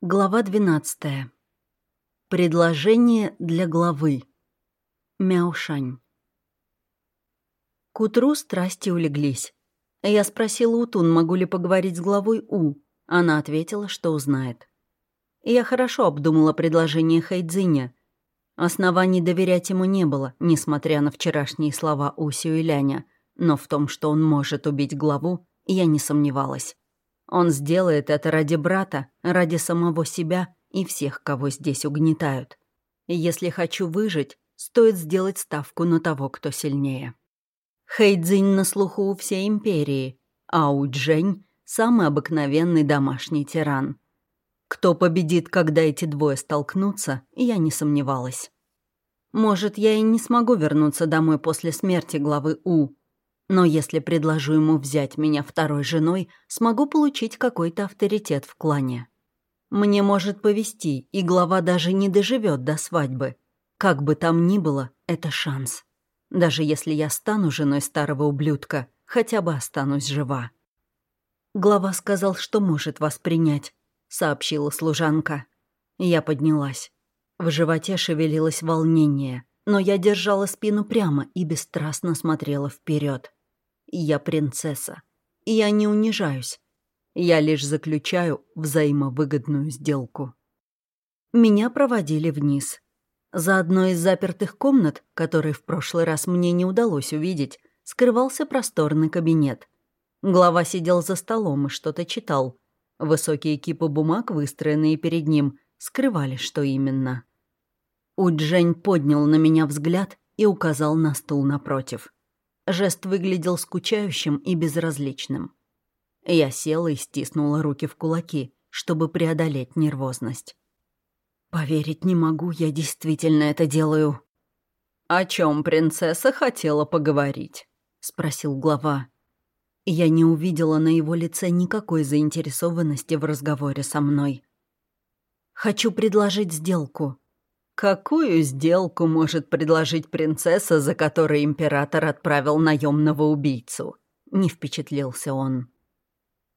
Глава 12. Предложение для главы. Мяушань. К утру страсти улеглись. Я спросила у Тун, могу ли поговорить с главой У. Она ответила, что узнает. Я хорошо обдумала предложение Хайдзиня. Оснований доверять ему не было, несмотря на вчерашние слова У Сюэляня, но в том, что он может убить главу, я не сомневалась. Он сделает это ради брата, ради самого себя и всех, кого здесь угнетают. Если хочу выжить, стоит сделать ставку на того, кто сильнее. Хэйдзинь на слуху у всей империи, а у Джень — самый обыкновенный домашний тиран. Кто победит, когда эти двое столкнутся, я не сомневалась. Может, я и не смогу вернуться домой после смерти главы У, но если предложу ему взять меня второй женой, смогу получить какой-то авторитет в клане. Мне может повести, и глава даже не доживет до свадьбы. Как бы там ни было, это шанс. Даже если я стану женой старого ублюдка, хотя бы останусь жива. Глава сказал, что может вас принять, сообщила служанка. Я поднялась. В животе шевелилось волнение, но я держала спину прямо и бесстрастно смотрела вперед. Я принцесса. И я не унижаюсь. Я лишь заключаю взаимовыгодную сделку. Меня проводили вниз. За одной из запертых комнат, которые в прошлый раз мне не удалось увидеть, скрывался просторный кабинет. Глава сидел за столом и что-то читал. Высокие кипы бумаг, выстроенные перед ним, скрывали, что именно. Уджень поднял на меня взгляд и указал на стул напротив. Жест выглядел скучающим и безразличным. Я села и стиснула руки в кулаки, чтобы преодолеть нервозность. «Поверить не могу, я действительно это делаю». «О чем принцесса хотела поговорить?» — спросил глава. Я не увидела на его лице никакой заинтересованности в разговоре со мной. «Хочу предложить сделку», Какую сделку может предложить принцесса, за которой император отправил наемного убийцу? Не впечатлился он.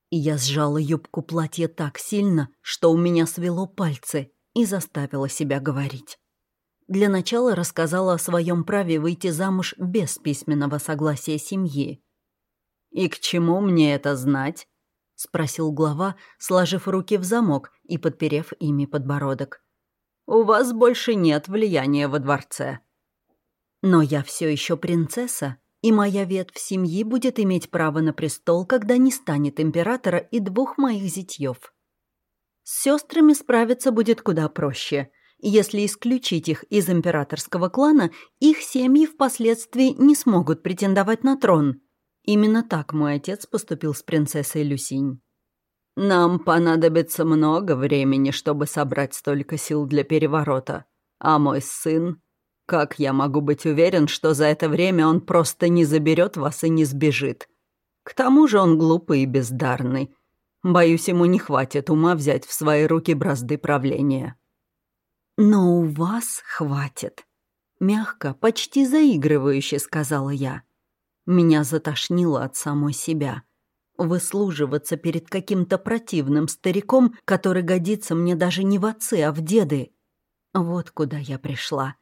И я сжала юбку платья так сильно, что у меня свело пальцы, и заставила себя говорить. Для начала рассказала о своем праве выйти замуж без письменного согласия семьи. «И к чему мне это знать?» — спросил глава, сложив руки в замок и подперев ими подбородок у вас больше нет влияния во дворце. Но я все еще принцесса, и моя ветвь семьи будет иметь право на престол, когда не станет императора и двух моих зятьев. С сестрами справиться будет куда проще. Если исключить их из императорского клана, их семьи впоследствии не смогут претендовать на трон. Именно так мой отец поступил с принцессой Люсинь. Нам понадобится много времени, чтобы собрать столько сил для переворота. А мой сын... Как я могу быть уверен, что за это время он просто не заберет вас и не сбежит? К тому же он глупый и бездарный. Боюсь, ему не хватит ума взять в свои руки бразды правления. «Но у вас хватит», — мягко, почти заигрывающе сказала я. Меня затошнило от самой себя выслуживаться перед каким-то противным стариком, который годится мне даже не в отцы, а в деды. Вот куда я пришла.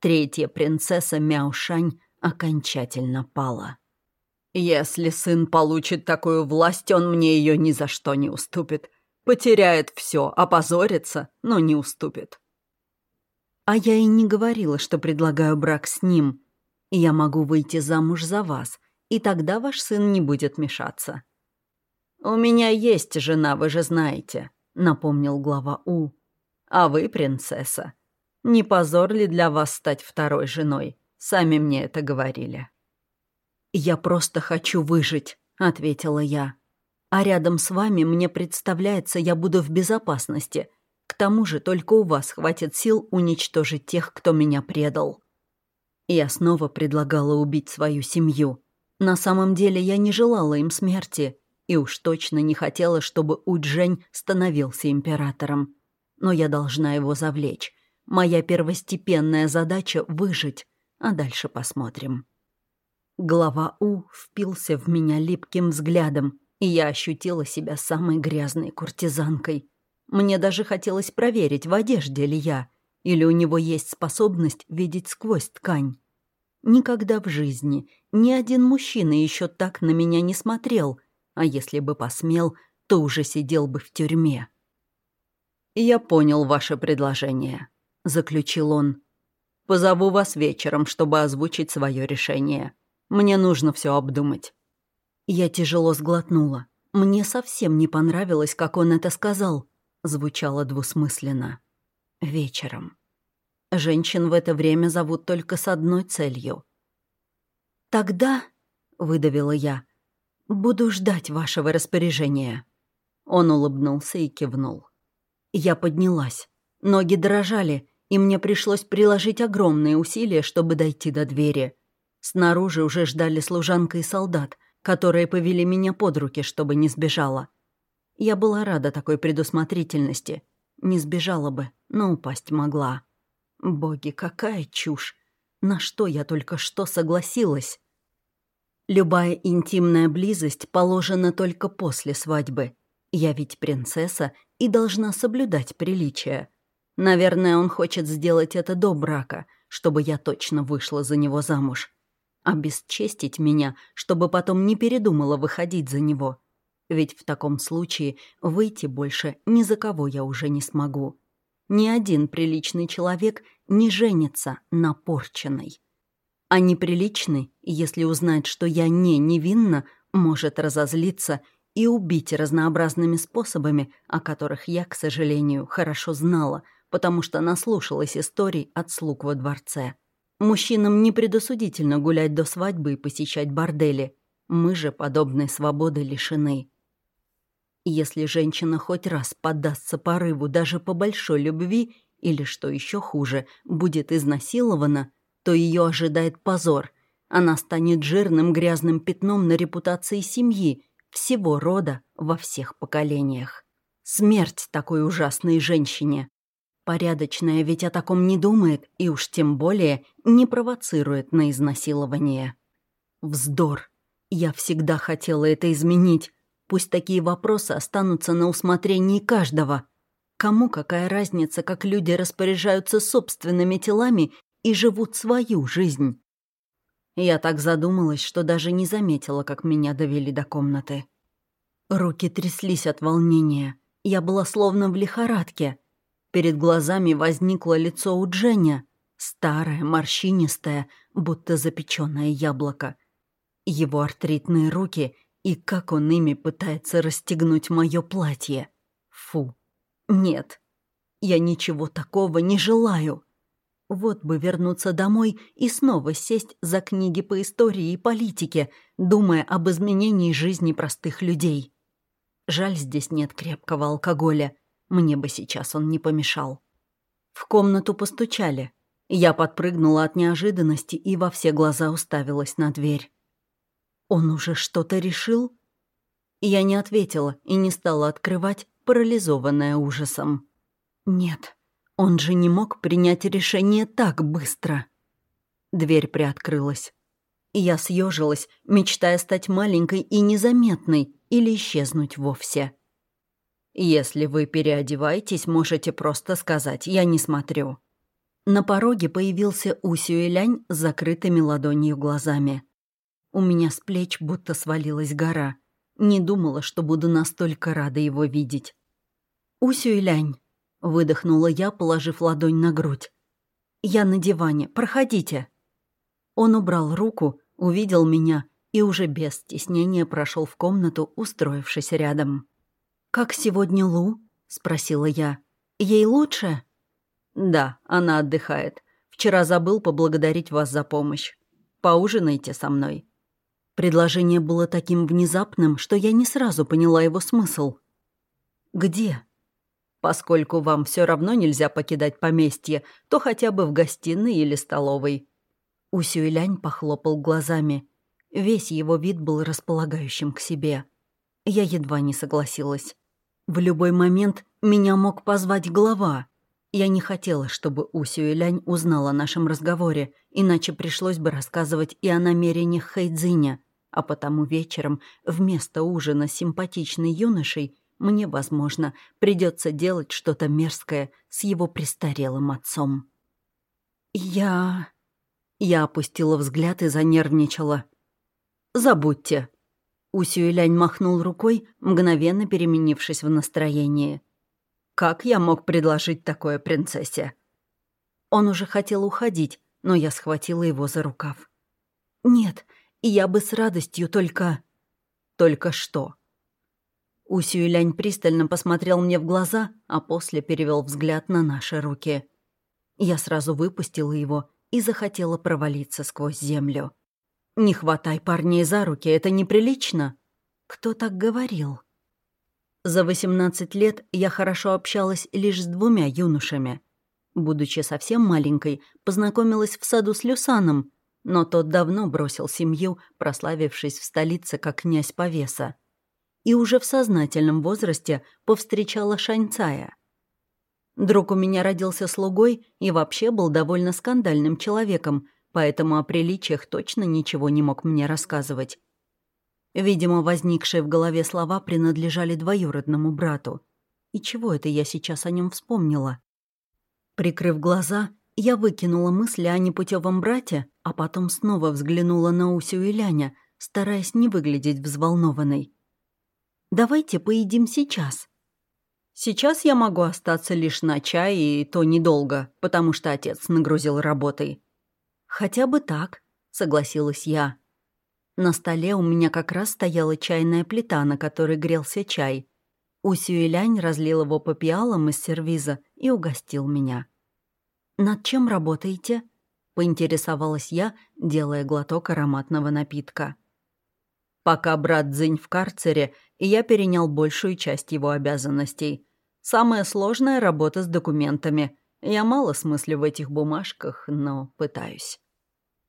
Третья принцесса Мяушань окончательно пала. Если сын получит такую власть, он мне ее ни за что не уступит. Потеряет все, опозорится, но не уступит. А я и не говорила, что предлагаю брак с ним. Я могу выйти замуж за вас, и тогда ваш сын не будет мешаться. «У меня есть жена, вы же знаете», — напомнил глава У. «А вы, принцесса, не позор ли для вас стать второй женой? Сами мне это говорили». «Я просто хочу выжить», — ответила я. «А рядом с вами, мне представляется, я буду в безопасности. К тому же только у вас хватит сил уничтожить тех, кто меня предал». Я снова предлагала убить свою семью. На самом деле я не желала им смерти — и уж точно не хотела, чтобы Уджень становился императором. Но я должна его завлечь. Моя первостепенная задача — выжить, а дальше посмотрим. Глава У впился в меня липким взглядом, и я ощутила себя самой грязной куртизанкой. Мне даже хотелось проверить, в одежде ли я, или у него есть способность видеть сквозь ткань. Никогда в жизни ни один мужчина еще так на меня не смотрел, а если бы посмел, то уже сидел бы в тюрьме. «Я понял ваше предложение», — заключил он. «Позову вас вечером, чтобы озвучить свое решение. Мне нужно все обдумать». Я тяжело сглотнула. Мне совсем не понравилось, как он это сказал. Звучало двусмысленно. Вечером. Женщин в это время зовут только с одной целью. «Тогда», — выдавила я, — «буду ждать вашего распоряжения». Он улыбнулся и кивнул. Я поднялась. Ноги дрожали, и мне пришлось приложить огромные усилия, чтобы дойти до двери. Снаружи уже ждали служанка и солдат, которые повели меня под руки, чтобы не сбежала. Я была рада такой предусмотрительности. Не сбежала бы, но упасть могла. Боги, какая чушь! На что я только что согласилась? Любая интимная близость положена только после свадьбы. Я ведь принцесса и должна соблюдать приличия. Наверное, он хочет сделать это до брака, чтобы я точно вышла за него замуж обесчестить меня, чтобы потом не передумала выходить за него. Ведь в таком случае выйти больше ни за кого я уже не смогу. Ни один приличный человек не женится на порченной. А неприличный, если узнает, что я не невинна, может разозлиться и убить разнообразными способами, о которых я, к сожалению, хорошо знала, потому что наслушалась историй от слуг во дворце. Мужчинам не предосудительно гулять до свадьбы и посещать бордели. Мы же подобной свободы лишены. Если женщина хоть раз поддастся порыву даже по большой любви или, что еще хуже, будет изнасилована, то ее ожидает позор. Она станет жирным грязным пятном на репутации семьи, всего рода во всех поколениях. Смерть такой ужасной женщине. Порядочная ведь о таком не думает и уж тем более не провоцирует на изнасилование. Вздор. Я всегда хотела это изменить. Пусть такие вопросы останутся на усмотрении каждого. Кому какая разница, как люди распоряжаются собственными телами и живут свою жизнь? Я так задумалась, что даже не заметила, как меня довели до комнаты. Руки тряслись от волнения. Я была словно в лихорадке — Перед глазами возникло лицо у Дження, старое, морщинистое, будто запеченное яблоко. Его артритные руки и как он ими пытается расстегнуть мое платье. Фу. Нет. Я ничего такого не желаю. Вот бы вернуться домой и снова сесть за книги по истории и политике, думая об изменении жизни простых людей. Жаль, здесь нет крепкого алкоголя. Мне бы сейчас он не помешал. В комнату постучали. Я подпрыгнула от неожиданности и во все глаза уставилась на дверь. «Он уже что-то решил?» Я не ответила и не стала открывать, парализованная ужасом. «Нет, он же не мог принять решение так быстро». Дверь приоткрылась. Я съежилась, мечтая стать маленькой и незаметной или исчезнуть вовсе. «Если вы переодеваетесь, можете просто сказать, я не смотрю». На пороге появился Усюэлянь с закрытыми ладонью глазами. У меня с плеч будто свалилась гора. Не думала, что буду настолько рада его видеть. «Усюэлянь», — выдохнула я, положив ладонь на грудь. «Я на диване, проходите». Он убрал руку, увидел меня и уже без стеснения прошел в комнату, устроившись рядом. «Как сегодня Лу?» — спросила я. «Ей лучше?» «Да, она отдыхает. Вчера забыл поблагодарить вас за помощь. Поужинайте со мной». Предложение было таким внезапным, что я не сразу поняла его смысл. «Где?» «Поскольку вам все равно нельзя покидать поместье, то хотя бы в гостиной или столовой». Усюэлянь похлопал глазами. Весь его вид был располагающим к себе. Я едва не согласилась. В любой момент меня мог позвать глава. Я не хотела, чтобы Усю и Лянь узнал о нашем разговоре, иначе пришлось бы рассказывать и о намерениях Хэйдзиня, а потому вечером вместо ужина с симпатичной юношей мне, возможно, придется делать что-то мерзкое с его престарелым отцом. Я... Я опустила взгляд и занервничала. «Забудьте». Усюэлянь махнул рукой, мгновенно переменившись в настроении. «Как я мог предложить такое принцессе?» Он уже хотел уходить, но я схватила его за рукав. «Нет, я бы с радостью, только...» «Только что?» Усюэлянь пристально посмотрел мне в глаза, а после перевел взгляд на наши руки. Я сразу выпустила его и захотела провалиться сквозь землю. «Не хватай парней за руки, это неприлично!» «Кто так говорил?» За 18 лет я хорошо общалась лишь с двумя юношами. Будучи совсем маленькой, познакомилась в саду с Люсаном, но тот давно бросил семью, прославившись в столице как князь повеса. И уже в сознательном возрасте повстречала Шаньцая. Друг у меня родился слугой и вообще был довольно скандальным человеком, поэтому о приличиях точно ничего не мог мне рассказывать. Видимо, возникшие в голове слова принадлежали двоюродному брату. И чего это я сейчас о нем вспомнила? Прикрыв глаза, я выкинула мысли о непутевом брате, а потом снова взглянула на Усю и Ляня, стараясь не выглядеть взволнованной. «Давайте поедим сейчас». «Сейчас я могу остаться лишь на чай, и то недолго, потому что отец нагрузил работой», «Хотя бы так», — согласилась я. На столе у меня как раз стояла чайная плита, на которой грелся чай. Усюэлянь разлил его по пиалам из сервиза и угостил меня. «Над чем работаете?» — поинтересовалась я, делая глоток ароматного напитка. «Пока брат Дзинь в карцере, и я перенял большую часть его обязанностей. Самая сложная работа с документами. Я мало смыслю в этих бумажках, но пытаюсь».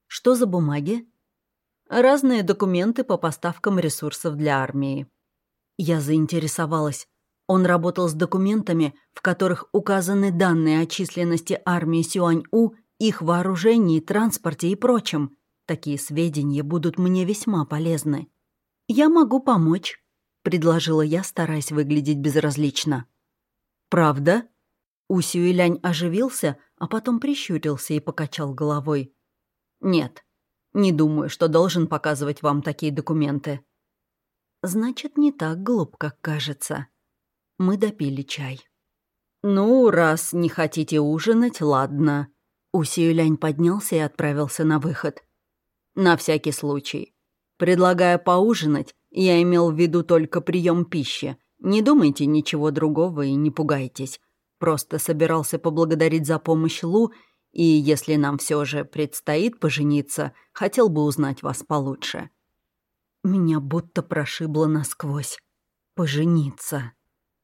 Что за бумаги? Разные документы по поставкам ресурсов для армии. Я заинтересовалась. Он работал с документами, в которых указаны данные о численности армии Сюань-У, их вооружении, транспорте и прочем. Такие сведения будут мне весьма полезны. «Я могу помочь», — предложила я, стараясь выглядеть безразлично. «Правда?» У Сюэлянь оживился, а потом прищурился и покачал головой. «Нет, не думаю, что должен показывать вам такие документы». «Значит, не так глуп, как кажется». Мы допили чай. «Ну, раз не хотите ужинать, ладно». Усиюлянь поднялся и отправился на выход. «На всякий случай. Предлагая поужинать, я имел в виду только прием пищи. Не думайте ничего другого и не пугайтесь. Просто собирался поблагодарить за помощь Лу и если нам все же предстоит пожениться, хотел бы узнать вас получше». Меня будто прошибло насквозь. «Пожениться».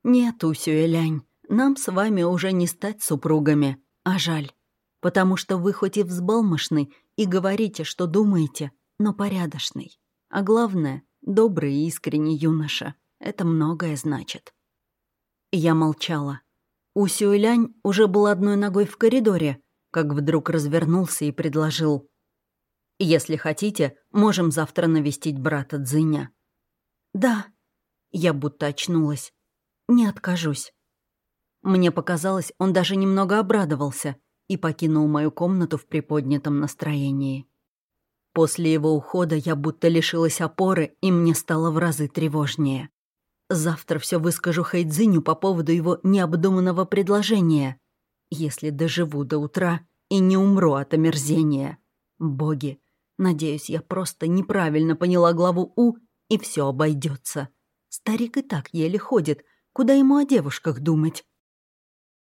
«Нет, Усюэлянь, нам с вами уже не стать супругами, а жаль, потому что вы хоть и взбалмошный и говорите, что думаете, но порядочный. А главное, добрый и искренний юноша. Это многое значит». Я молчала. Усюэлянь уже был одной ногой в коридоре, как вдруг развернулся и предложил. «Если хотите, можем завтра навестить брата Дзиня». «Да». Я будто очнулась. «Не откажусь». Мне показалось, он даже немного обрадовался и покинул мою комнату в приподнятом настроении. После его ухода я будто лишилась опоры, и мне стало в разы тревожнее. Завтра все выскажу Хайдзиню по поводу его необдуманного предложения если доживу до утра и не умру от омерзения. Боги, надеюсь, я просто неправильно поняла главу У, и все обойдется. Старик и так еле ходит, куда ему о девушках думать?